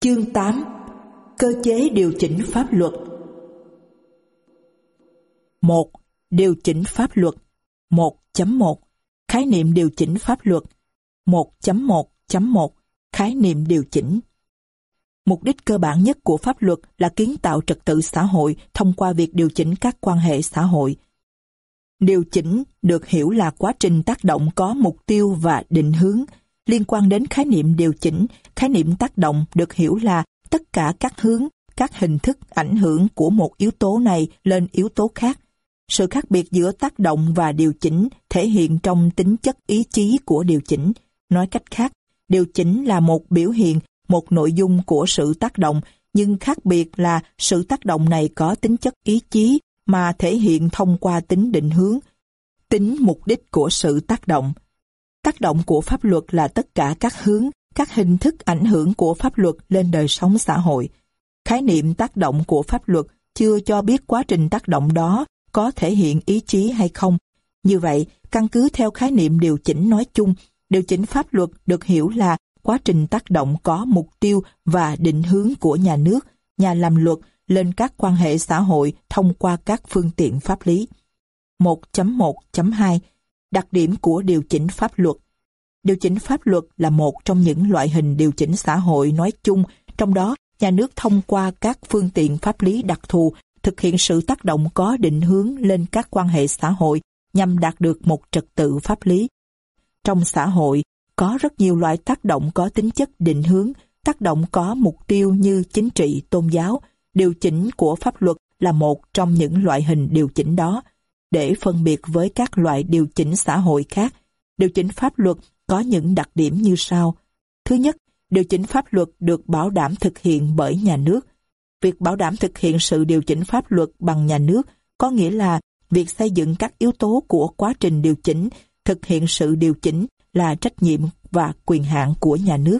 Chương 8 Cơ chế điều chỉnh pháp luật 1. Điều chỉnh pháp luật 1.1 Khái niệm điều chỉnh pháp luật 1.1.1 Khái niệm điều chỉnh Mục đích cơ bản nhất của pháp luật là kiến tạo trật tự xã hội thông qua việc điều chỉnh các quan hệ xã hội. Điều chỉnh được hiểu là quá trình tác động có mục tiêu và định hướng. Liên quan đến khái niệm điều chỉnh, khái niệm tác động được hiểu là tất cả các hướng, các hình thức ảnh hưởng của một yếu tố này lên yếu tố khác. Sự khác biệt giữa tác động và điều chỉnh thể hiện trong tính chất ý chí của điều chỉnh. Nói cách khác, điều chỉnh là một biểu hiện một nội dung của sự tác động, nhưng khác biệt là sự tác động này có tính chất ý chí mà thể hiện thông qua tính định hướng, tính mục đích của sự tác động. Tác động của pháp luật là tất cả các hướng, các hình thức ảnh hưởng của pháp luật lên đời sống xã hội. Khái niệm tác động của pháp luật chưa cho biết quá trình tác động đó có thể hiện ý chí hay không. Như vậy, căn cứ theo khái niệm điều chỉnh nói chung, điều chỉnh pháp luật được hiểu là quá trình tác động có mục tiêu và định hướng của nhà nước, nhà làm luật lên các quan hệ xã hội thông qua các phương tiện pháp lý. 1.1.2 Đặc điểm của điều chỉnh pháp luật Điều chỉnh pháp luật là một trong những loại hình điều chỉnh xã hội nói chung, trong đó nhà nước thông qua các phương tiện pháp lý đặc thù thực hiện sự tác động có định hướng lên các quan hệ xã hội nhằm đạt được một trật tự pháp lý. Trong xã hội, có rất nhiều loại tác động có tính chất định hướng, tác động có mục tiêu như chính trị, tôn giáo. Điều chỉnh của pháp luật là một trong những loại hình điều chỉnh đó. Để phân biệt với các loại điều chỉnh xã hội khác, điều chỉnh pháp luật có những đặc điểm như sau. Thứ nhất, điều chỉnh pháp luật được bảo đảm thực hiện bởi nhà nước. Việc bảo đảm thực hiện sự điều chỉnh pháp luật bằng nhà nước có nghĩa là việc xây dựng các yếu tố của quá trình điều chỉnh, thực hiện sự điều chỉnh là trách nhiệm và quyền hạn của nhà nước.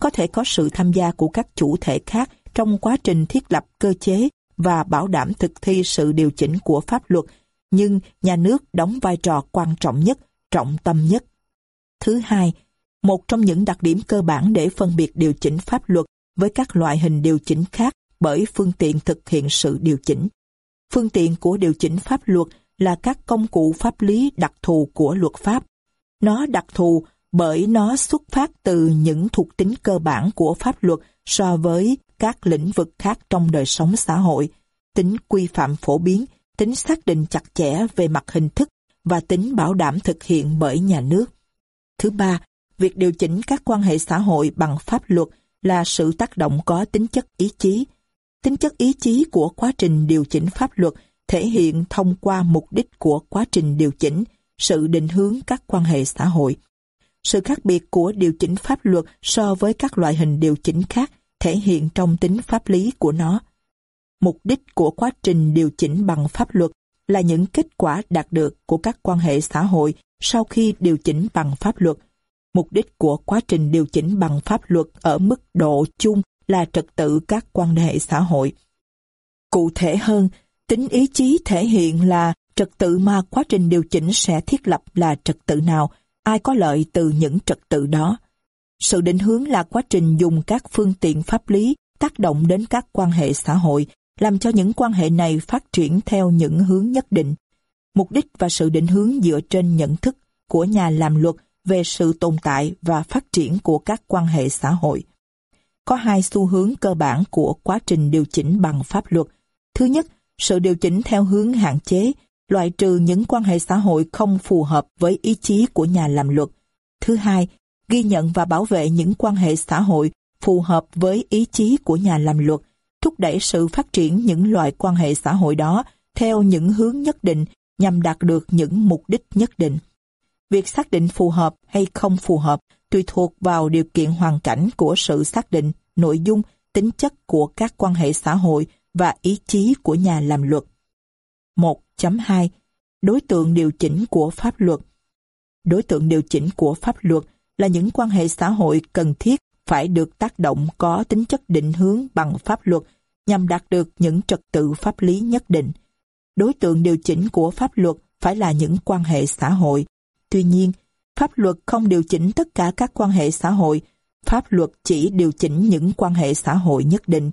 Có thể có sự tham gia của các chủ thể khác trong quá trình thiết lập cơ chế và bảo đảm thực thi sự điều chỉnh của pháp luật, nhưng nhà nước đóng vai trò quan trọng nhất, trọng tâm nhất. Thứ hai, một trong những đặc điểm cơ bản để phân biệt điều chỉnh pháp luật với các loại hình điều chỉnh khác bởi phương tiện thực hiện sự điều chỉnh. Phương tiện của điều chỉnh pháp luật là các công cụ pháp lý đặc thù của luật pháp. Nó đặc thù bởi nó xuất phát từ những thuộc tính cơ bản của pháp luật so với các lĩnh vực khác trong đời sống xã hội, tính quy phạm phổ biến, tính xác định chặt chẽ về mặt hình thức và tính bảo đảm thực hiện bởi nhà nước. Thứ ba, việc điều chỉnh các quan hệ xã hội bằng pháp luật là sự tác động có tính chất ý chí. Tính chất ý chí của quá trình điều chỉnh pháp luật thể hiện thông qua mục đích của quá trình điều chỉnh, sự định hướng các quan hệ xã hội. Sự khác biệt của điều chỉnh pháp luật so với các loại hình điều chỉnh khác thể hiện trong tính pháp lý của nó. Mục đích của quá trình điều chỉnh bằng pháp luật là những kết quả đạt được của các quan hệ xã hội sau khi điều chỉnh bằng pháp luật. Mục đích của quá trình điều chỉnh bằng pháp luật ở mức độ chung là trật tự các quan hệ xã hội. Cụ thể hơn, tính ý chí thể hiện là trật tự mà quá trình điều chỉnh sẽ thiết lập là trật tự nào, ai có lợi từ những trật tự đó. Sự định hướng là quá trình dùng các phương tiện pháp lý tác động đến các quan hệ xã hội, làm cho những quan hệ này phát triển theo những hướng nhất định. Mục đích và sự định hướng dựa trên nhận thức của nhà làm luật về sự tồn tại và phát triển của các quan hệ xã hội. Có hai xu hướng cơ bản của quá trình điều chỉnh bằng pháp luật. Thứ nhất, sự điều chỉnh theo hướng hạn chế, loại trừ những quan hệ xã hội không phù hợp với ý chí của nhà làm luật. Thứ hai, ghi nhận và bảo vệ những quan hệ xã hội phù hợp với ý chí của nhà làm luật, thúc đẩy sự phát triển những loại quan hệ xã hội đó theo những hướng nhất định nhằm đạt được những mục đích nhất định. Việc xác định phù hợp hay không phù hợp tùy thuộc vào điều kiện hoàn cảnh của sự xác định, nội dung, tính chất của các quan hệ xã hội và ý chí của nhà làm luật. 1.2 Đối tượng điều chỉnh của pháp luật Đối tượng điều chỉnh của pháp luật là những quan hệ xã hội cần thiết phải được tác động có tính chất định hướng bằng pháp luật nhằm đạt được những trật tự pháp lý nhất định. Đối tượng điều chỉnh của pháp luật phải là những quan hệ xã hội. Tuy nhiên, pháp luật không điều chỉnh tất cả các quan hệ xã hội pháp luật chỉ điều chỉnh những quan hệ xã hội nhất định.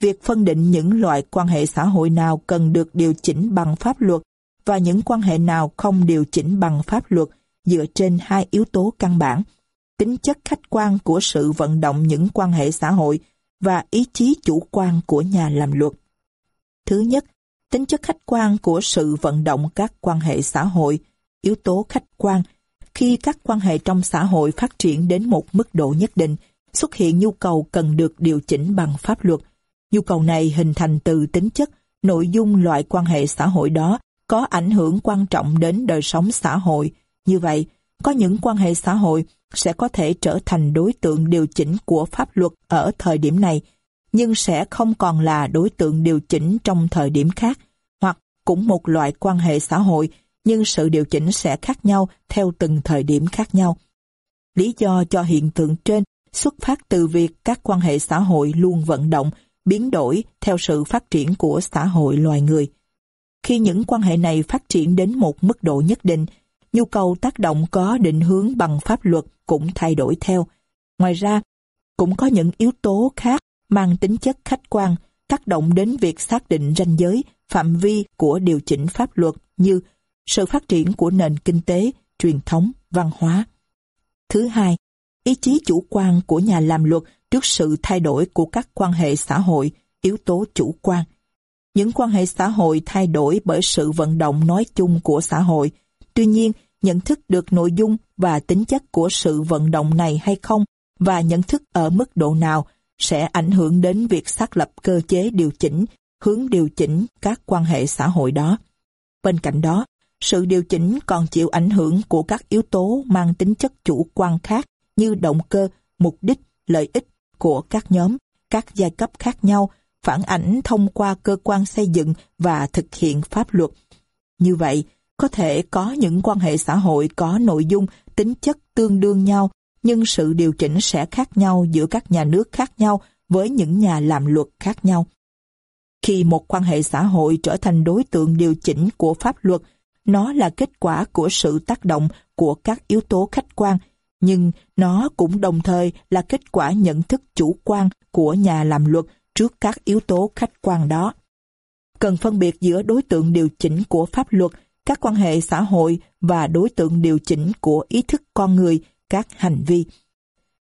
Việc phân định những loại quan hệ xã hội nào cần được điều chỉnh bằng pháp luật và những quan hệ nào không điều chỉnh bằng pháp luật dựa trên hai yếu tố căn bản, tính chất khách quan của sự vận động những quan hệ xã hội và ý chí chủ quan của nhà làm luật. Thứ nhất, tính chất khách quan của sự vận động các quan hệ xã hội, yếu tố khách quan khi các quan hệ trong xã hội phát triển đến một mức độ nhất định, xuất hiện nhu cầu cần được điều chỉnh bằng pháp luật. Nhu cầu này hình thành từ tính chất, nội dung loại quan hệ xã hội đó có ảnh hưởng quan trọng đến đời sống xã hội. Như vậy, có những quan hệ xã hội sẽ có thể trở thành đối tượng điều chỉnh của pháp luật ở thời điểm này, nhưng sẽ không còn là đối tượng điều chỉnh trong thời điểm khác, hoặc cũng một loại quan hệ xã hội nhưng sự điều chỉnh sẽ khác nhau theo từng thời điểm khác nhau. Lý do cho hiện tượng trên xuất phát từ việc các quan hệ xã hội luôn vận động, biến đổi theo sự phát triển của xã hội loài người. Khi những quan hệ này phát triển đến một mức độ nhất định, nhu cầu tác động có định hướng bằng pháp luật cũng thay đổi theo. Ngoài ra, cũng có những yếu tố khác mang tính chất khách quan tác động đến việc xác định ranh giới, phạm vi của điều chỉnh pháp luật như sự phát triển của nền kinh tế, truyền thống, văn hóa. Thứ hai, ý chí chủ quan của nhà làm luật trước sự thay đổi của các quan hệ xã hội, yếu tố chủ quan. Những quan hệ xã hội thay đổi bởi sự vận động nói chung của xã hội. Tuy nhiên, nhận thức được nội dung và tính chất của sự vận động này hay không và nhận thức ở mức độ nào sẽ ảnh hưởng đến việc xác lập cơ chế điều chỉnh, hướng điều chỉnh các quan hệ xã hội đó. Bên cạnh đó, sự điều chỉnh còn chịu ảnh hưởng của các yếu tố mang tính chất chủ quan khác như động cơ, mục đích, lợi ích của các nhóm, các giai cấp khác nhau, phản ảnh thông qua cơ quan xây dựng và thực hiện pháp luật. Như vậy, có thể có những quan hệ xã hội có nội dung, tính chất tương đương nhau, nhưng sự điều chỉnh sẽ khác nhau giữa các nhà nước khác nhau với những nhà làm luật khác nhau. Khi một quan hệ xã hội trở thành đối tượng điều chỉnh của pháp luật, nó là kết quả của sự tác động của các yếu tố khách quan, nhưng nó cũng đồng thời là kết quả nhận thức chủ quan của nhà làm luật trước các yếu tố khách quan đó. Cần phân biệt giữa đối tượng điều chỉnh của pháp luật, các quan hệ xã hội và đối tượng điều chỉnh của ý thức con người, các hành vi.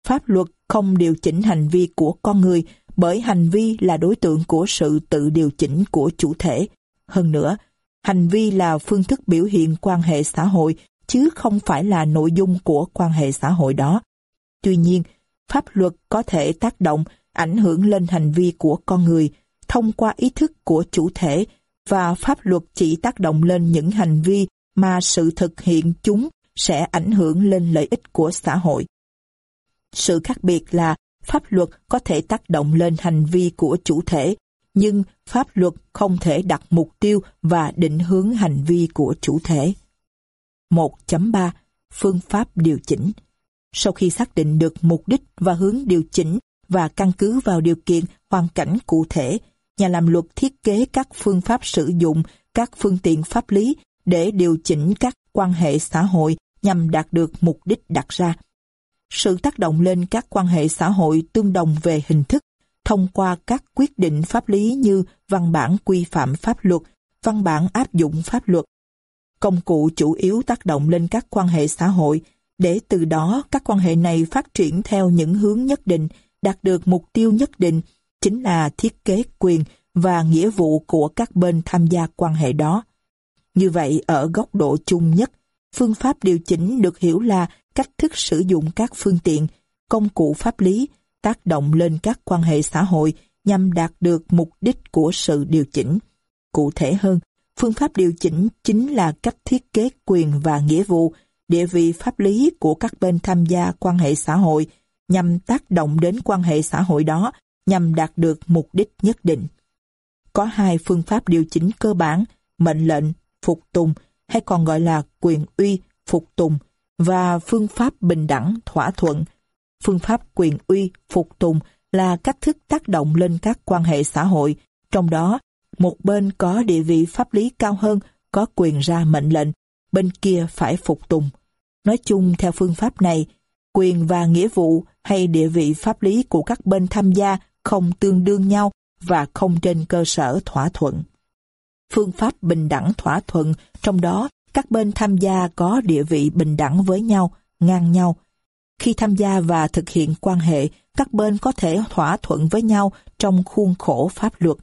Pháp luật không điều chỉnh hành vi của con người bởi hành vi là đối tượng của sự tự điều chỉnh của chủ thể. Hơn nữa, Hành vi là phương thức biểu hiện quan hệ xã hội, chứ không phải là nội dung của quan hệ xã hội đó. Tuy nhiên, pháp luật có thể tác động, ảnh hưởng lên hành vi của con người thông qua ý thức của chủ thể và pháp luật chỉ tác động lên những hành vi mà sự thực hiện chúng sẽ ảnh hưởng lên lợi ích của xã hội. Sự khác biệt là pháp luật có thể tác động lên hành vi của chủ thể nhưng pháp luật không thể đặt mục tiêu và định hướng hành vi của chủ thể. 1.3 Phương pháp điều chỉnh Sau khi xác định được mục đích và hướng điều chỉnh và căn cứ vào điều kiện, hoàn cảnh cụ thể, nhà làm luật thiết kế các phương pháp sử dụng các phương tiện pháp lý để điều chỉnh các quan hệ xã hội nhằm đạt được mục đích đặt ra. Sự tác động lên các quan hệ xã hội tương đồng về hình thức thông qua các quyết định pháp lý như văn bản quy phạm pháp luật, văn bản áp dụng pháp luật. Công cụ chủ yếu tác động lên các quan hệ xã hội, để từ đó các quan hệ này phát triển theo những hướng nhất định, đạt được mục tiêu nhất định, chính là thiết kế quyền và nghĩa vụ của các bên tham gia quan hệ đó. Như vậy, ở góc độ chung nhất, phương pháp điều chỉnh được hiểu là cách thức sử dụng các phương tiện, công cụ pháp lý tác động lên các quan hệ xã hội nhằm đạt được mục đích của sự điều chỉnh. Cụ thể hơn, phương pháp điều chỉnh chính là cách thiết kế quyền và nghĩa vụ, địa vị pháp lý của các bên tham gia quan hệ xã hội nhằm tác động đến quan hệ xã hội đó nhằm đạt được mục đích nhất định. Có hai phương pháp điều chỉnh cơ bản, mệnh lệnh, phục tùng hay còn gọi là quyền uy, phục tùng và phương pháp bình đẳng, thỏa thuận, Phương pháp quyền uy, phục tùng là cách thức tác động lên các quan hệ xã hội, trong đó một bên có địa vị pháp lý cao hơn, có quyền ra mệnh lệnh, bên kia phải phục tùng. Nói chung theo phương pháp này, quyền và nghĩa vụ hay địa vị pháp lý của các bên tham gia không tương đương nhau và không trên cơ sở thỏa thuận. Phương pháp bình đẳng thỏa thuận, trong đó các bên tham gia có địa vị bình đẳng với nhau, ngang nhau. Khi tham gia và thực hiện quan hệ, các bên có thể thỏa thuận với nhau trong khuôn khổ pháp luật.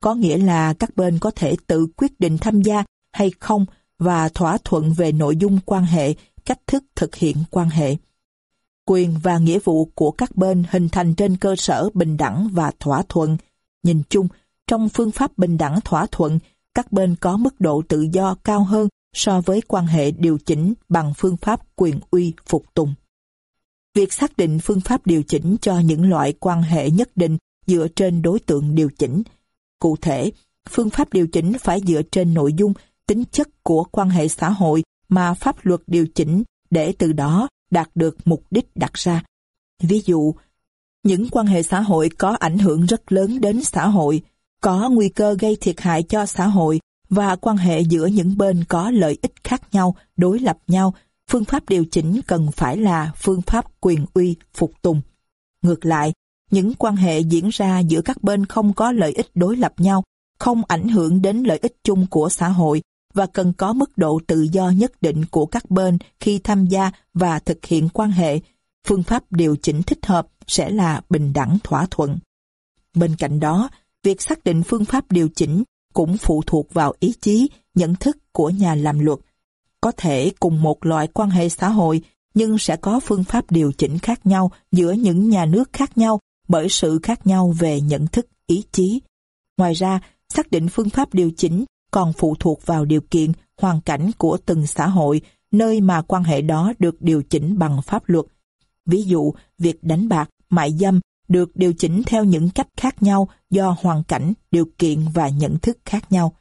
Có nghĩa là các bên có thể tự quyết định tham gia hay không và thỏa thuận về nội dung quan hệ, cách thức thực hiện quan hệ. Quyền và nghĩa vụ của các bên hình thành trên cơ sở bình đẳng và thỏa thuận. Nhìn chung, trong phương pháp bình đẳng thỏa thuận, các bên có mức độ tự do cao hơn so với quan hệ điều chỉnh bằng phương pháp quyền uy phục tùng. Việc xác định phương pháp điều chỉnh cho những loại quan hệ nhất định dựa trên đối tượng điều chỉnh. Cụ thể, phương pháp điều chỉnh phải dựa trên nội dung, tính chất của quan hệ xã hội mà pháp luật điều chỉnh để từ đó đạt được mục đích đặt ra. Ví dụ, những quan hệ xã hội có ảnh hưởng rất lớn đến xã hội, có nguy cơ gây thiệt hại cho xã hội và quan hệ giữa những bên có lợi ích khác nhau, đối lập nhau, phương pháp điều chỉnh cần phải là phương pháp quyền uy, phục tùng. Ngược lại, những quan hệ diễn ra giữa các bên không có lợi ích đối lập nhau, không ảnh hưởng đến lợi ích chung của xã hội và cần có mức độ tự do nhất định của các bên khi tham gia và thực hiện quan hệ. Phương pháp điều chỉnh thích hợp sẽ là bình đẳng thỏa thuận. Bên cạnh đó, việc xác định phương pháp điều chỉnh cũng phụ thuộc vào ý chí, nhận thức của nhà làm luật. Có thể cùng một loại quan hệ xã hội, nhưng sẽ có phương pháp điều chỉnh khác nhau giữa những nhà nước khác nhau bởi sự khác nhau về nhận thức, ý chí. Ngoài ra, xác định phương pháp điều chỉnh còn phụ thuộc vào điều kiện, hoàn cảnh của từng xã hội, nơi mà quan hệ đó được điều chỉnh bằng pháp luật. Ví dụ, việc đánh bạc, mại dâm được điều chỉnh theo những cách khác nhau do hoàn cảnh, điều kiện và nhận thức khác nhau.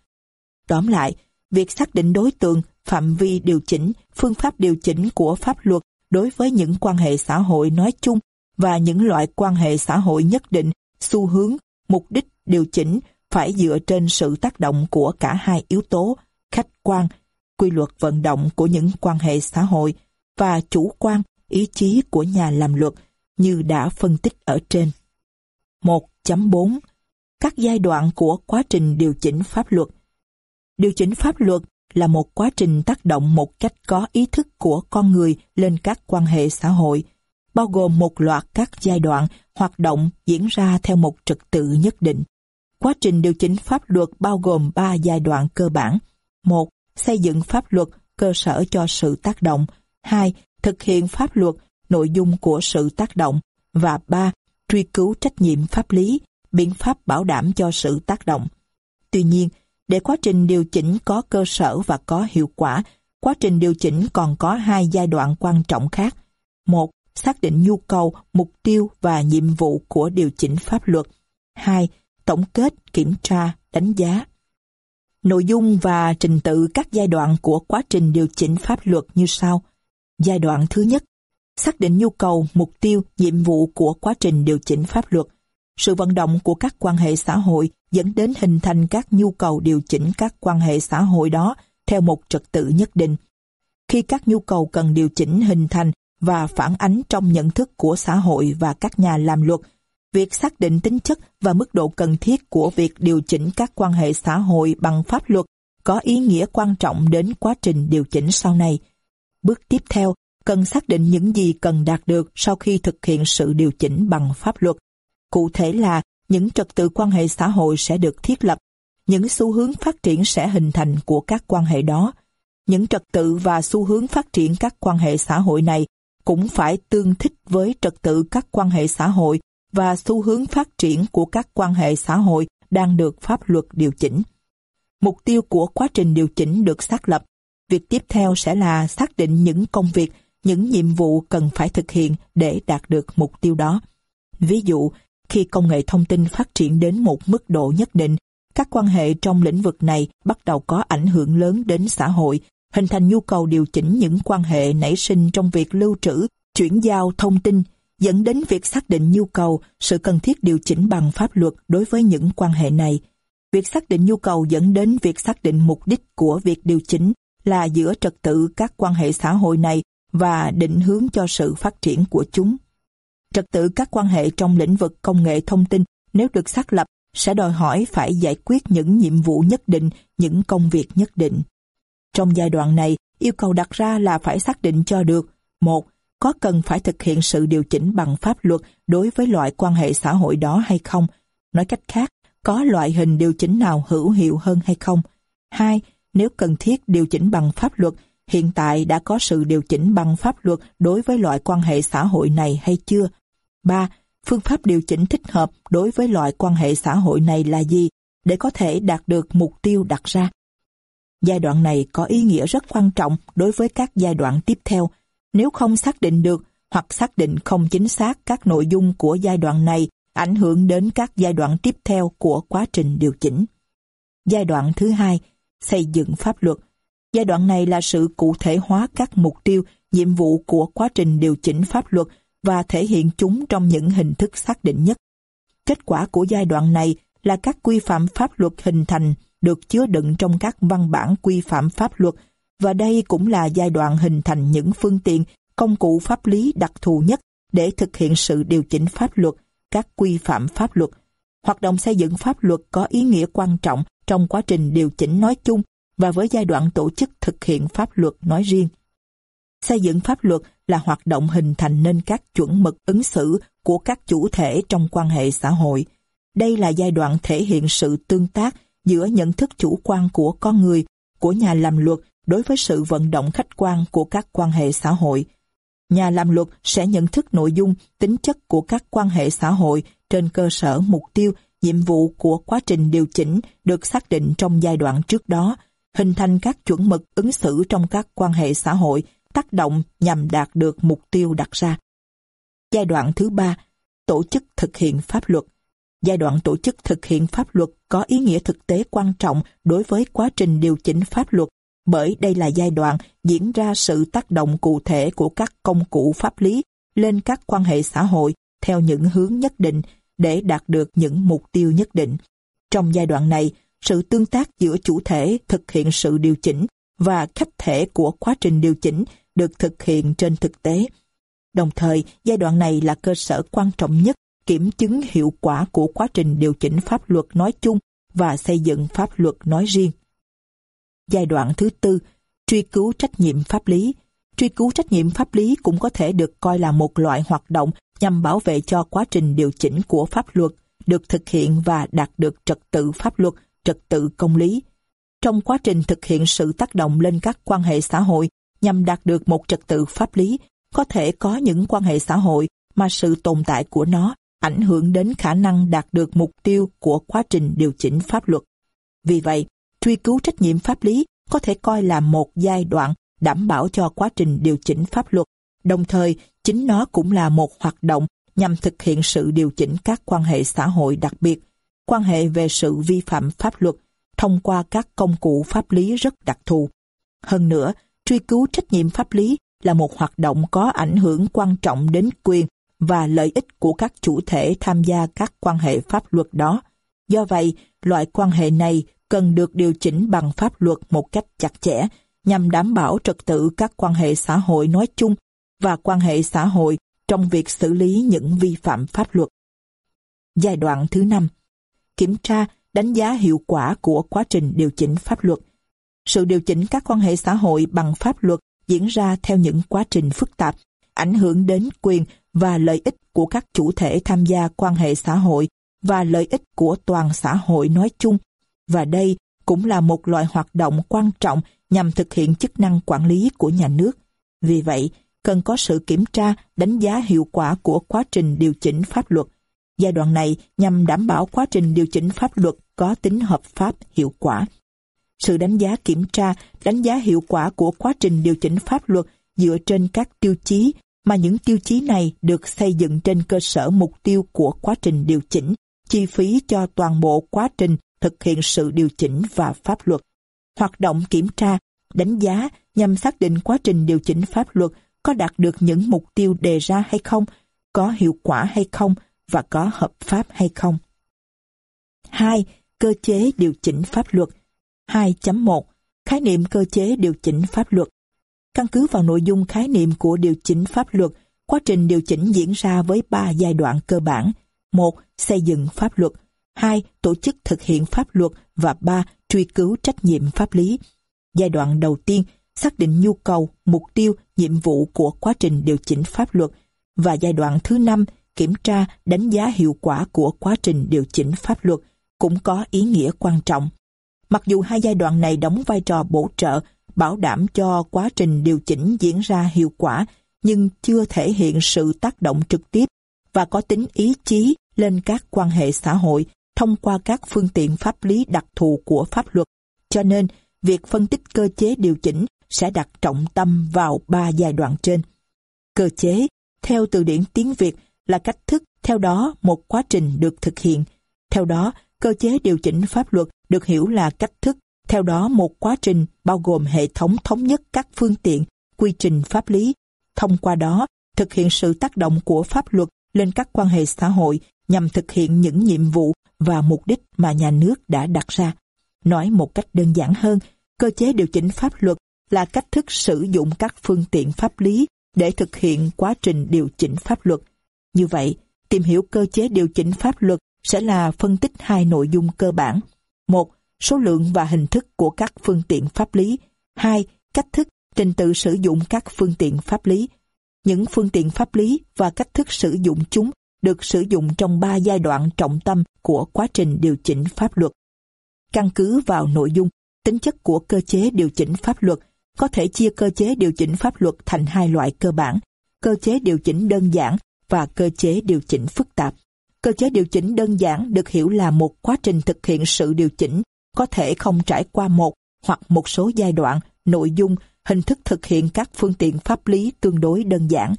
Tóm lại, việc xác định đối tượng, phạm vi điều chỉnh, phương pháp điều chỉnh của pháp luật đối với những quan hệ xã hội nói chung và những loại quan hệ xã hội nhất định, xu hướng, mục đích điều chỉnh phải dựa trên sự tác động của cả hai yếu tố khách quan, quy luật vận động của những quan hệ xã hội và chủ quan, ý chí của nhà làm luật như đã phân tích ở trên. 1.4 Các giai đoạn của quá trình điều chỉnh pháp luật Điều chỉnh pháp luật là một quá trình tác động một cách có ý thức của con người lên các quan hệ xã hội, bao gồm một loạt các giai đoạn hoạt động diễn ra theo một trật tự nhất định. Quá trình điều chỉnh pháp luật bao gồm 3 giai đoạn cơ bản. 1. Xây dựng pháp luật, cơ sở cho sự tác động. 2. Thực hiện pháp luật, nội dung của sự tác động. Và 3. Truy cứu trách nhiệm pháp lý, biện pháp bảo đảm cho sự tác động. Tuy nhiên, để quá trình điều chỉnh có cơ sở và có hiệu quả, quá trình điều chỉnh còn có hai giai đoạn quan trọng khác. Một, xác định nhu cầu, mục tiêu và nhiệm vụ của điều chỉnh pháp luật. Hai, tổng kết, kiểm tra, đánh giá. Nội dung và trình tự các giai đoạn của quá trình điều chỉnh pháp luật như sau. Giai đoạn thứ nhất, xác định nhu cầu, mục tiêu, nhiệm vụ của quá trình điều chỉnh pháp luật. Sự vận động của các quan hệ xã hội dẫn đến hình thành các nhu cầu điều chỉnh các quan hệ xã hội đó theo một trật tự nhất định. Khi các nhu cầu cần điều chỉnh hình thành và phản ánh trong nhận thức của xã hội và các nhà làm luật, việc xác định tính chất và mức độ cần thiết của việc điều chỉnh các quan hệ xã hội bằng pháp luật có ý nghĩa quan trọng đến quá trình điều chỉnh sau này. Bước tiếp theo, cần xác định những gì cần đạt được sau khi thực hiện sự điều chỉnh bằng pháp luật. Cụ thể là những trật tự quan hệ xã hội sẽ được thiết lập, những xu hướng phát triển sẽ hình thành của các quan hệ đó. Những trật tự và xu hướng phát triển các quan hệ xã hội này cũng phải tương thích với trật tự các quan hệ xã hội và xu hướng phát triển của các quan hệ xã hội đang được pháp luật điều chỉnh. Mục tiêu của quá trình điều chỉnh được xác lập. Việc tiếp theo sẽ là xác định những công việc, những nhiệm vụ cần phải thực hiện để đạt được mục tiêu đó. Ví dụ, khi công nghệ thông tin phát triển đến một mức độ nhất định, các quan hệ trong lĩnh vực này bắt đầu có ảnh hưởng lớn đến xã hội, hình thành nhu cầu điều chỉnh những quan hệ nảy sinh trong việc lưu trữ, chuyển giao thông tin, dẫn đến việc xác định nhu cầu, sự cần thiết điều chỉnh bằng pháp luật đối với những quan hệ này. Việc xác định nhu cầu dẫn đến việc xác định mục đích của việc điều chỉnh là giữa trật tự các quan hệ xã hội này và định hướng cho sự phát triển của chúng. Trật tự các quan hệ trong lĩnh vực công nghệ thông tin nếu được xác lập sẽ đòi hỏi phải giải quyết những nhiệm vụ nhất định, những công việc nhất định. Trong giai đoạn này, yêu cầu đặt ra là phải xác định cho được một có cần phải thực hiện sự điều chỉnh bằng pháp luật đối với loại quan hệ xã hội đó hay không? Nói cách khác, có loại hình điều chỉnh nào hữu hiệu hơn hay không? hai Nếu cần thiết điều chỉnh bằng pháp luật, hiện tại đã có sự điều chỉnh bằng pháp luật đối với loại quan hệ xã hội này hay chưa? ba Phương pháp điều chỉnh thích hợp đối với loại quan hệ xã hội này là gì để có thể đạt được mục tiêu đặt ra? Giai đoạn này có ý nghĩa rất quan trọng đối với các giai đoạn tiếp theo. Nếu không xác định được hoặc xác định không chính xác các nội dung của giai đoạn này ảnh hưởng đến các giai đoạn tiếp theo của quá trình điều chỉnh. Giai đoạn thứ hai, xây dựng pháp luật. Giai đoạn này là sự cụ thể hóa các mục tiêu, nhiệm vụ của quá trình điều chỉnh pháp luật và thể hiện chúng trong những hình thức xác định nhất. Kết quả của giai đoạn này là các quy phạm pháp luật hình thành được chứa đựng trong các văn bản quy phạm pháp luật và đây cũng là giai đoạn hình thành những phương tiện, công cụ pháp lý đặc thù nhất để thực hiện sự điều chỉnh pháp luật, các quy phạm pháp luật. Hoạt động xây dựng pháp luật có ý nghĩa quan trọng trong quá trình điều chỉnh nói chung và với giai đoạn tổ chức thực hiện pháp luật nói riêng. Xây dựng pháp luật là hoạt động hình thành nên các chuẩn mực ứng xử của các chủ thể trong quan hệ xã hội. Đây là giai đoạn thể hiện sự tương tác giữa nhận thức chủ quan của con người, của nhà làm luật đối với sự vận động khách quan của các quan hệ xã hội. Nhà làm luật sẽ nhận thức nội dung, tính chất của các quan hệ xã hội trên cơ sở mục tiêu, nhiệm vụ của quá trình điều chỉnh được xác định trong giai đoạn trước đó, hình thành các chuẩn mực ứng xử trong các quan hệ xã hội, tác động nhằm đạt được mục tiêu đặt ra. Giai đoạn thứ ba, tổ chức thực hiện pháp luật. Giai đoạn tổ chức thực hiện pháp luật có ý nghĩa thực tế quan trọng đối với quá trình điều chỉnh pháp luật, bởi đây là giai đoạn diễn ra sự tác động cụ thể của các công cụ pháp lý lên các quan hệ xã hội theo những hướng nhất định để đạt được những mục tiêu nhất định. Trong giai đoạn này, sự tương tác giữa chủ thể thực hiện sự điều chỉnh và khách thể của quá trình điều chỉnh được thực hiện trên thực tế. Đồng thời, giai đoạn này là cơ sở quan trọng nhất kiểm chứng hiệu quả của quá trình điều chỉnh pháp luật nói chung và xây dựng pháp luật nói riêng. Giai đoạn thứ tư, truy cứu trách nhiệm pháp lý. Truy cứu trách nhiệm pháp lý cũng có thể được coi là một loại hoạt động nhằm bảo vệ cho quá trình điều chỉnh của pháp luật được thực hiện và đạt được trật tự pháp luật, trật tự công lý. Trong quá trình thực hiện sự tác động lên các quan hệ xã hội nhằm đạt được một trật tự pháp lý, có thể có những quan hệ xã hội mà sự tồn tại của nó ảnh hưởng đến khả năng đạt được mục tiêu của quá trình điều chỉnh pháp luật. Vì vậy, truy cứu trách nhiệm pháp lý có thể coi là một giai đoạn đảm bảo cho quá trình điều chỉnh pháp luật, đồng thời chính nó cũng là một hoạt động nhằm thực hiện sự điều chỉnh các quan hệ xã hội đặc biệt, quan hệ về sự vi phạm pháp luật, thông qua các công cụ pháp lý rất đặc thù. Hơn nữa, truy cứu trách nhiệm pháp lý là một hoạt động có ảnh hưởng quan trọng đến quyền và lợi ích của các chủ thể tham gia các quan hệ pháp luật đó. Do vậy, loại quan hệ này cần được điều chỉnh bằng pháp luật một cách chặt chẽ nhằm đảm bảo trật tự các quan hệ xã hội nói chung và quan hệ xã hội trong việc xử lý những vi phạm pháp luật. Giai đoạn thứ năm Kiểm tra, đánh giá hiệu quả của quá trình điều chỉnh pháp luật. Sự điều chỉnh các quan hệ xã hội bằng pháp luật diễn ra theo những quá trình phức tạp, ảnh hưởng đến quyền và lợi ích của các chủ thể tham gia quan hệ xã hội và lợi ích của toàn xã hội nói chung. Và đây cũng là một loại hoạt động quan trọng nhằm thực hiện chức năng quản lý của nhà nước. Vì vậy, cần có sự kiểm tra, đánh giá hiệu quả của quá trình điều chỉnh pháp luật. Giai đoạn này nhằm đảm bảo quá trình điều chỉnh pháp luật có tính hợp pháp, hiệu quả. Sự đánh giá kiểm tra, đánh giá hiệu quả của quá trình điều chỉnh pháp luật dựa trên các tiêu chí mà những tiêu chí này được xây dựng trên cơ sở mục tiêu của quá trình điều chỉnh, chi phí cho toàn bộ quá trình thực hiện sự điều chỉnh và pháp luật. Hoạt động kiểm tra, đánh giá nhằm xác định quá trình điều chỉnh pháp luật có đạt được những mục tiêu đề ra hay không, có hiệu quả hay không và có hợp pháp hay không. 2. Cơ chế điều chỉnh pháp luật 2.1 Khái niệm cơ chế điều chỉnh pháp luật Căn cứ vào nội dung khái niệm của điều chỉnh pháp luật, Quá trình điều chỉnh diễn ra với ba giai đoạn cơ bản. một Xây dựng pháp luật hai Tổ chức thực hiện pháp luật. Và ba Truy cứu trách nhiệm pháp lý. Giai đoạn đầu tiên, xác định nhu cầu, mục tiêu, nhiệm vụ của quá trình điều chỉnh pháp luật. Và giai đoạn thứ năm, kiểm tra, đánh giá hiệu quả của quá trình điều chỉnh pháp luật cũng có ý nghĩa quan trọng. Mặc dù hai giai đoạn này đóng vai trò bổ trợ, bảo đảm cho quá trình điều chỉnh diễn ra hiệu quả, nhưng chưa thể hiện sự tác động trực tiếp và có tính ý chí lên các quan hệ xã hội thông qua các phương tiện pháp lý đặc thù của pháp luật. Cho nên, việc phân tích cơ chế điều chỉnh sẽ đặt trọng tâm vào ba giai đoạn trên. Cơ chế, theo từ điển tiếng Việt, là cách thức, theo đó một quá trình được thực hiện. Theo đó, cơ chế điều chỉnh pháp luật được hiểu là cách thức, theo đó một quá trình bao gồm hệ thống thống nhất các phương tiện, quy trình pháp lý. Thông qua đó, thực hiện sự tác động của pháp luật lên các quan hệ xã hội nhằm thực hiện những nhiệm vụ và mục đích mà nhà nước đã đặt ra. Nói một cách đơn giản hơn, cơ chế điều chỉnh pháp luật là cách thức sử dụng các phương tiện pháp lý để thực hiện quá trình điều chỉnh pháp luật. Như vậy, tìm hiểu cơ chế điều chỉnh pháp luật sẽ là phân tích hai nội dung cơ bản. Một, số lượng và hình thức của các phương tiện pháp lý. Hai, cách thức, trình tự sử dụng các phương tiện pháp lý. Những phương tiện pháp lý và cách thức sử dụng chúng được sử dụng trong ba giai đoạn trọng tâm của quá trình điều chỉnh pháp luật. Căn cứ vào nội dung, tính chất của cơ chế điều chỉnh pháp luật có thể chia cơ chế điều chỉnh pháp luật thành hai loại cơ bản, cơ chế điều chỉnh đơn giản và cơ chế điều chỉnh phức tạp. Cơ chế điều chỉnh đơn giản được hiểu là một quá trình thực hiện sự điều chỉnh có thể không trải qua một hoặc một số giai đoạn, nội dung, hình thức thực hiện các phương tiện pháp lý tương đối đơn giản.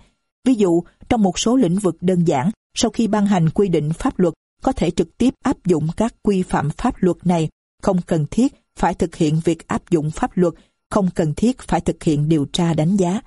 Ví dụ, trong một số lĩnh vực đơn giản, sau khi ban hành quy định pháp luật, có thể trực tiếp áp dụng các quy phạm pháp luật này, không cần thiết phải thực hiện việc áp dụng pháp luật, không cần thiết phải thực hiện điều tra đánh giá.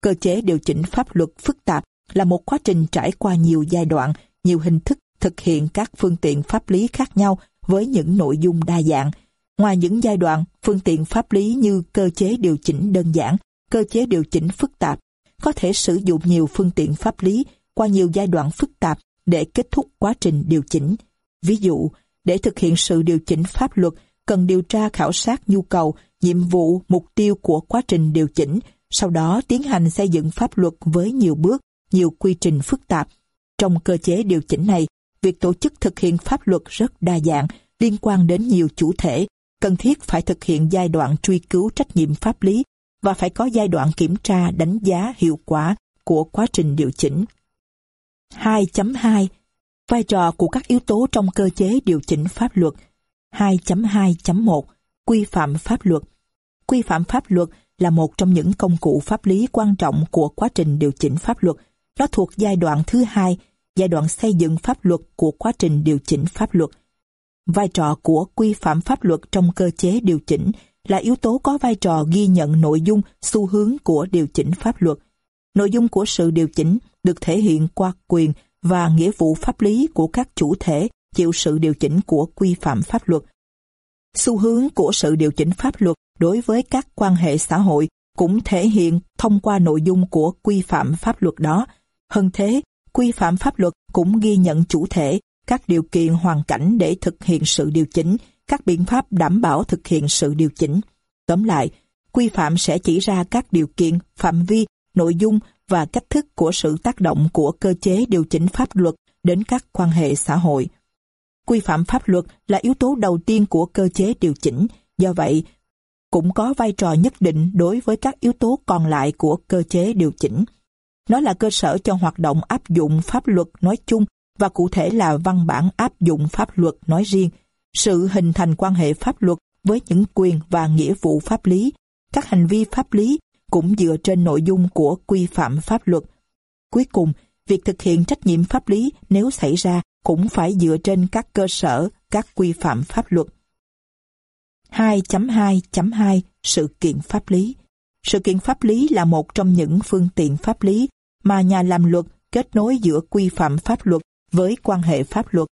Cơ chế điều chỉnh pháp luật phức tạp là một quá trình trải qua nhiều giai đoạn, nhiều hình thức thực hiện các phương tiện pháp lý khác nhau với những nội dung đa dạng. Ngoài những giai đoạn, phương tiện pháp lý như cơ chế điều chỉnh đơn giản, cơ chế điều chỉnh phức tạp, có thể sử dụng nhiều phương tiện pháp lý qua nhiều giai đoạn phức tạp để kết thúc quá trình điều chỉnh. Ví dụ, để thực hiện sự điều chỉnh pháp luật, cần điều tra khảo sát nhu cầu, nhiệm vụ, mục tiêu của quá trình điều chỉnh, sau đó tiến hành xây dựng pháp luật với nhiều bước, nhiều quy trình phức tạp. Trong cơ chế điều chỉnh này, việc tổ chức thực hiện pháp luật rất đa dạng, liên quan đến nhiều chủ thể, cần thiết phải thực hiện giai đoạn truy cứu trách nhiệm pháp lý và phải có giai đoạn kiểm tra đánh giá hiệu quả của quá trình điều chỉnh. 2.2 Vai trò của các yếu tố trong cơ chế điều chỉnh pháp luật 2.2.1 Quy phạm pháp luật Quy phạm pháp luật là một trong những công cụ pháp lý quan trọng của quá trình điều chỉnh pháp luật. Nó thuộc giai đoạn thứ hai, giai đoạn xây dựng pháp luật của quá trình điều chỉnh pháp luật. Vai trò của quy phạm pháp luật trong cơ chế điều chỉnh là yếu tố có vai trò ghi nhận nội dung, xu hướng của điều chỉnh pháp luật. Nội dung của sự điều chỉnh được thể hiện qua quyền và nghĩa vụ pháp lý của các chủ thể chịu sự điều chỉnh của quy phạm pháp luật. Xu hướng của sự điều chỉnh pháp luật đối với các quan hệ xã hội cũng thể hiện thông qua nội dung của quy phạm pháp luật đó. Hơn thế, quy phạm pháp luật cũng ghi nhận chủ thể, các điều kiện hoàn cảnh để thực hiện sự điều chỉnh, các biện pháp đảm bảo thực hiện sự điều chỉnh. Tóm lại, quy phạm sẽ chỉ ra các điều kiện, phạm vi, nội dung và cách thức của sự tác động của cơ chế điều chỉnh pháp luật đến các quan hệ xã hội. Quy phạm pháp luật là yếu tố đầu tiên của cơ chế điều chỉnh, do vậy cũng có vai trò nhất định đối với các yếu tố còn lại của cơ chế điều chỉnh. Nó là cơ sở cho hoạt động áp dụng pháp luật nói chung và cụ thể là văn bản áp dụng pháp luật nói riêng, sự hình thành quan hệ pháp luật với những quyền và nghĩa vụ pháp lý, các hành vi pháp lý cũng dựa trên nội dung của quy phạm pháp luật. Cuối cùng, việc thực hiện trách nhiệm pháp lý nếu xảy ra cũng phải dựa trên các cơ sở, các quy phạm pháp luật. 2.2.2 Sự kiện pháp lý Sự kiện pháp lý là một trong những phương tiện pháp lý mà nhà làm luật kết nối giữa quy phạm pháp luật với quan hệ pháp luật.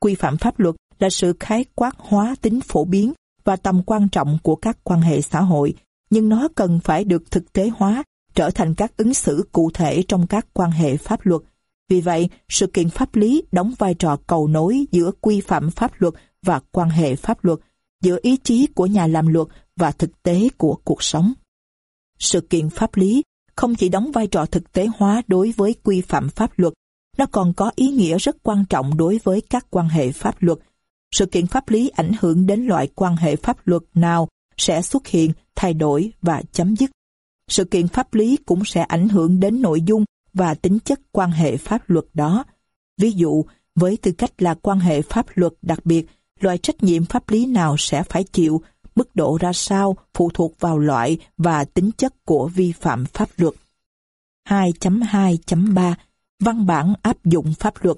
Quy phạm pháp luật là sự khái quát hóa tính phổ biến và tầm quan trọng của các quan hệ xã hội, nhưng nó cần phải được thực tế hóa trở thành các ứng xử cụ thể trong các quan hệ pháp luật. Vì vậy, sự kiện pháp lý đóng vai trò cầu nối giữa quy phạm pháp luật và quan hệ pháp luật, giữa ý chí của nhà làm luật và thực tế của cuộc sống. Sự kiện pháp lý không chỉ đóng vai trò thực tế hóa đối với quy phạm pháp luật, nó còn có ý nghĩa rất quan trọng đối với các quan hệ pháp luật. Sự kiện pháp lý ảnh hưởng đến loại quan hệ pháp luật nào sẽ xuất hiện, thay đổi và chấm dứt. Sự kiện pháp lý cũng sẽ ảnh hưởng đến nội dung và tính chất quan hệ pháp luật đó. Ví dụ, với tư cách là quan hệ pháp luật đặc biệt, loại trách nhiệm pháp lý nào sẽ phải chịu, mức độ ra sao phụ thuộc vào loại và tính chất của vi phạm pháp luật. 2.2.3 Văn bản áp dụng pháp luật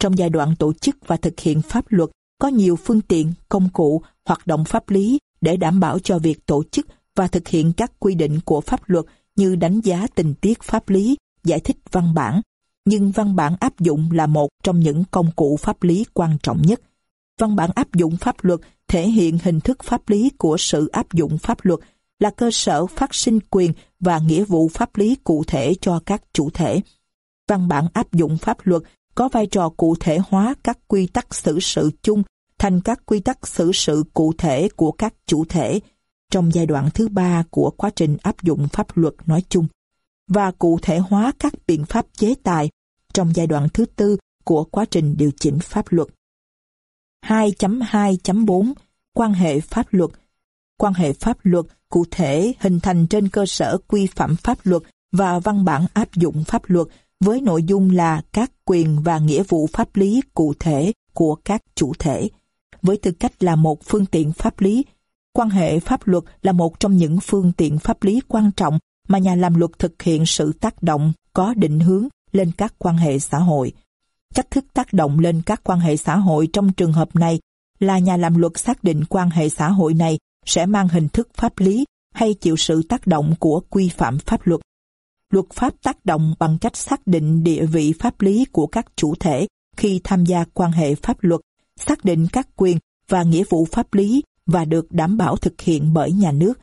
Trong giai đoạn tổ chức và thực hiện pháp luật, có nhiều phương tiện, công cụ, hoạt động pháp lý để đảm bảo cho việc tổ chức và thực hiện các quy định của pháp luật như đánh giá tình tiết pháp lý, giải thích văn bản. Nhưng văn bản áp dụng là một trong những công cụ pháp lý quan trọng nhất. Văn bản áp dụng pháp luật thể hiện hình thức pháp lý của sự áp dụng pháp luật là cơ sở phát sinh quyền và nghĩa vụ pháp lý cụ thể cho các chủ thể. Văn bản áp dụng pháp luật có vai trò cụ thể hóa các quy tắc xử sự chung thành các quy tắc xử sự cụ thể của các chủ thể trong giai đoạn thứ ba của quá trình áp dụng pháp luật nói chung và cụ thể hóa các biện pháp chế tài trong giai đoạn thứ tư của quá trình điều chỉnh pháp luật. 2.2.4 Quan hệ pháp luật Quan hệ pháp luật cụ thể hình thành trên cơ sở quy phạm pháp luật và văn bản áp dụng pháp luật với nội dung là các quyền và nghĩa vụ pháp lý cụ thể của các chủ thể. Với tư cách là một phương tiện pháp lý, quan hệ pháp luật là một trong những phương tiện pháp lý quan trọng mà nhà làm luật thực hiện sự tác động có định hướng lên các quan hệ xã hội. Cách thức tác động lên các quan hệ xã hội trong trường hợp này là nhà làm luật xác định quan hệ xã hội này sẽ mang hình thức pháp lý hay chịu sự tác động của quy phạm pháp luật. Luật pháp tác động bằng cách xác định địa vị pháp lý của các chủ thể khi tham gia quan hệ pháp luật, xác định các quyền và nghĩa vụ pháp lý và được đảm bảo thực hiện bởi nhà nước.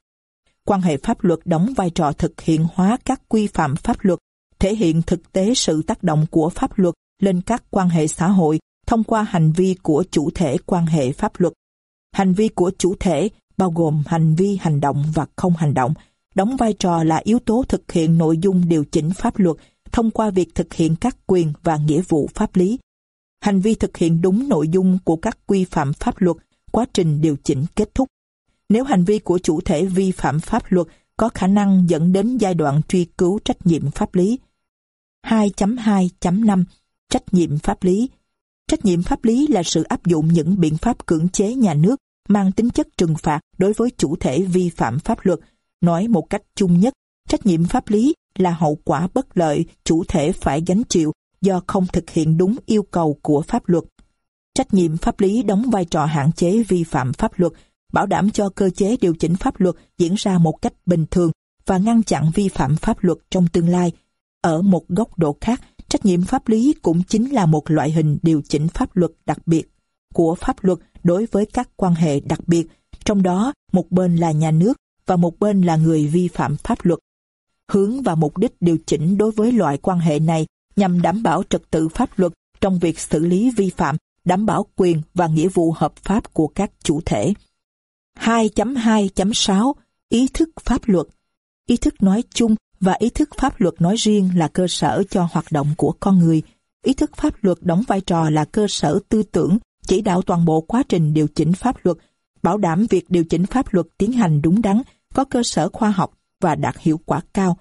Quan hệ pháp luật đóng vai trò thực hiện hóa các quy phạm pháp luật, thể hiện thực tế sự tác động của pháp luật lên các quan hệ xã hội thông qua hành vi của chủ thể quan hệ pháp luật. Hành vi của chủ thể bao gồm hành vi hành động và không hành động, đóng vai trò là yếu tố thực hiện nội dung điều chỉnh pháp luật thông qua việc thực hiện các quyền và nghĩa vụ pháp lý. Hành vi thực hiện đúng nội dung của các quy phạm pháp luật, quá trình điều chỉnh kết thúc. Nếu hành vi của chủ thể vi phạm pháp luật có khả năng dẫn đến giai đoạn truy cứu trách nhiệm pháp lý. 2.2.5 Trách nhiệm pháp lý Trách nhiệm pháp lý là sự áp dụng những biện pháp cưỡng chế nhà nước mang tính chất trừng phạt đối với chủ thể vi phạm pháp luật. Nói một cách chung nhất, trách nhiệm pháp lý là hậu quả bất lợi chủ thể phải gánh chịu do không thực hiện đúng yêu cầu của pháp luật. Trách nhiệm pháp lý đóng vai trò hạn chế vi phạm pháp luật, bảo đảm cho cơ chế điều chỉnh pháp luật diễn ra một cách bình thường và ngăn chặn vi phạm pháp luật trong tương lai. Ở một góc độ khác, trách nhiệm pháp lý cũng chính là một loại hình điều chỉnh pháp luật đặc biệt của pháp luật đối với các quan hệ đặc biệt, trong đó một bên là nhà nước và một bên là người vi phạm pháp luật. Hướng và mục đích điều chỉnh đối với loại quan hệ này nhằm đảm bảo trật tự pháp luật trong việc xử lý vi phạm, đảm bảo quyền và nghĩa vụ hợp pháp của các chủ thể. 2.2.6 Ý thức pháp luật Ý thức nói chung và ý thức pháp luật nói riêng là cơ sở cho hoạt động của con người. Ý thức pháp luật đóng vai trò là cơ sở tư tưởng, chỉ đạo toàn bộ quá trình điều chỉnh pháp luật, bảo đảm việc điều chỉnh pháp luật tiến hành đúng đắn, có cơ sở khoa học và đạt hiệu quả cao.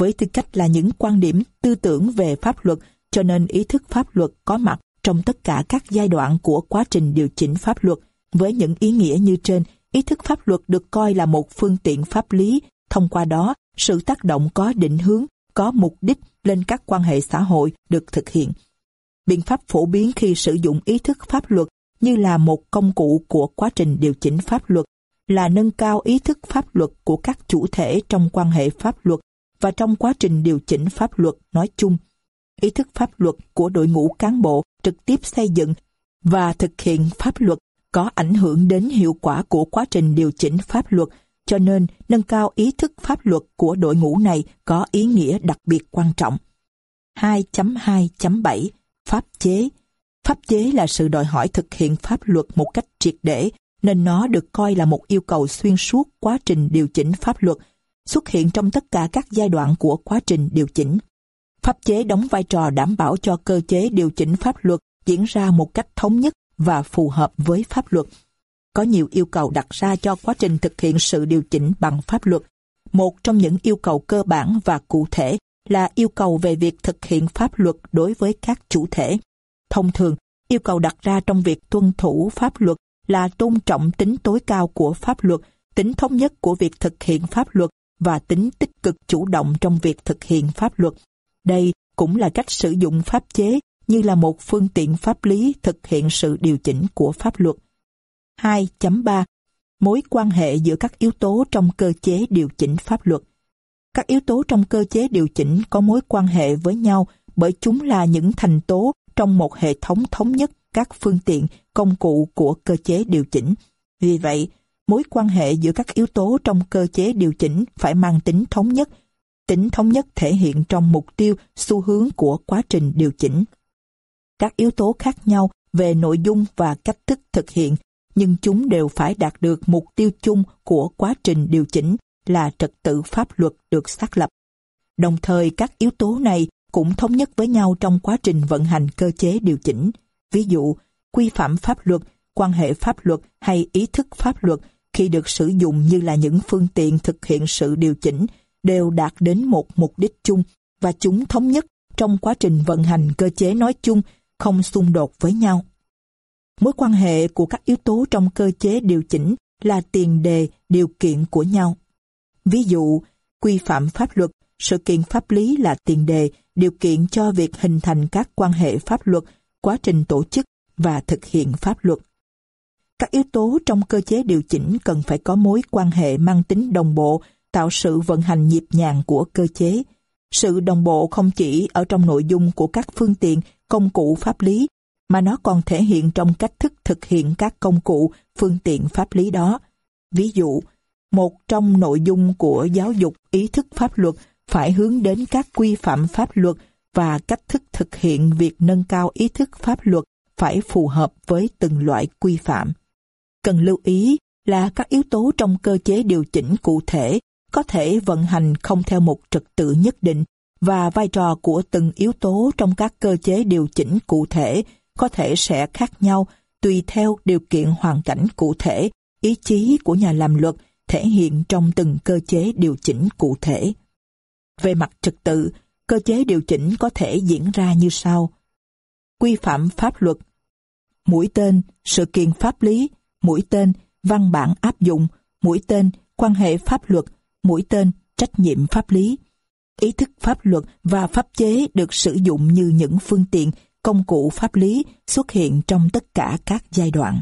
Với tư cách là những quan điểm, tư tưởng về pháp luật, cho nên ý thức pháp luật có mặt trong tất cả các giai đoạn của quá trình điều chỉnh pháp luật. Với những ý nghĩa như trên, ý thức pháp luật được coi là một phương tiện pháp lý, thông qua đó sự tác động có định hướng, có mục đích lên các quan hệ xã hội được thực hiện. Biện pháp phổ biến khi sử dụng ý thức pháp luật như là một công cụ của quá trình điều chỉnh pháp luật là nâng cao ý thức pháp luật của các chủ thể trong quan hệ pháp luật và trong quá trình điều chỉnh pháp luật nói chung. Ý thức pháp luật của đội ngũ cán bộ trực tiếp xây dựng và thực hiện pháp luật có ảnh hưởng đến hiệu quả của quá trình điều chỉnh pháp luật cho nên nâng cao ý thức pháp luật của đội ngũ này có ý nghĩa đặc biệt quan trọng. 2.2.7 Pháp chế Pháp chế là sự đòi hỏi thực hiện pháp luật một cách triệt để, nên nó được coi là một yêu cầu xuyên suốt quá trình điều chỉnh pháp luật, xuất hiện trong tất cả các giai đoạn của quá trình điều chỉnh. Pháp chế đóng vai trò đảm bảo cho cơ chế điều chỉnh pháp luật diễn ra một cách thống nhất và phù hợp với pháp luật. Có nhiều yêu cầu đặt ra cho quá trình thực hiện sự điều chỉnh bằng pháp luật. Một trong những yêu cầu cơ bản và cụ thể là yêu cầu về việc thực hiện pháp luật đối với các chủ thể. Thông thường, yêu cầu đặt ra trong việc tuân thủ pháp luật là tôn trọng tính tối cao của pháp luật, tính thống nhất của việc thực hiện pháp luật và tính tích cực chủ động trong việc thực hiện pháp luật. Đây cũng là cách sử dụng pháp chế như là một phương tiện pháp lý thực hiện sự điều chỉnh của pháp luật. 2.3 Mối quan hệ giữa các yếu tố trong cơ chế điều chỉnh pháp luật Các yếu tố trong cơ chế điều chỉnh có mối quan hệ với nhau bởi chúng là những thành tố trong một hệ thống thống nhất các phương tiện, công cụ của cơ chế điều chỉnh. Vì vậy, mối quan hệ giữa các yếu tố trong cơ chế điều chỉnh phải mang tính thống nhất. Tính thống nhất thể hiện trong mục tiêu, xu hướng của quá trình điều chỉnh. Các yếu tố khác nhau về nội dung và cách thức thực hiện, nhưng chúng đều phải đạt được mục tiêu chung của quá trình điều chỉnh là trật tự pháp luật được xác lập. Đồng thời các yếu tố này cũng thống nhất với nhau trong quá trình vận hành cơ chế điều chỉnh. Ví dụ, quy phạm pháp luật, quan hệ pháp luật hay ý thức pháp luật khi được sử dụng như là những phương tiện thực hiện sự điều chỉnh đều đạt đến một mục đích chung và chúng thống nhất trong quá trình vận hành cơ chế nói chung không xung đột với nhau. Mối quan hệ của các yếu tố trong cơ chế điều chỉnh là tiền đề, điều kiện của nhau. Ví dụ, quy phạm pháp luật, sự kiện pháp lý là tiền đề, điều kiện cho việc hình thành các quan hệ pháp luật, quá trình tổ chức và thực hiện pháp luật. Các yếu tố trong cơ chế điều chỉnh cần phải có mối quan hệ mang tính đồng bộ, tạo sự vận hành nhịp nhàng của cơ chế. Sự đồng bộ không chỉ ở trong nội dung của các phương tiện, công cụ pháp lý, mà nó còn thể hiện trong cách thức thực hiện các công cụ, phương tiện pháp lý đó. Ví dụ, một trong nội dung của giáo dục ý thức pháp luật phải hướng đến các quy phạm pháp luật và cách thức thực hiện việc nâng cao ý thức pháp luật phải phù hợp với từng loại quy phạm. Cần lưu ý là các yếu tố trong cơ chế điều chỉnh cụ thể có thể vận hành không theo một trật tự nhất định và vai trò của từng yếu tố trong các cơ chế điều chỉnh cụ thể có thể sẽ khác nhau tùy theo điều kiện hoàn cảnh cụ thể, ý chí của nhà làm luật thể hiện trong từng cơ chế điều chỉnh cụ thể. Về mặt trật tự, cơ chế điều chỉnh có thể diễn ra như sau. Quy phạm pháp luật Mũi tên, sự kiện pháp lý, mũi tên, văn bản áp dụng, mũi tên, quan hệ pháp luật, mũi tên, trách nhiệm pháp lý. Ý thức pháp luật và pháp chế được sử dụng như những phương tiện, công cụ pháp lý xuất hiện trong tất cả các giai đoạn.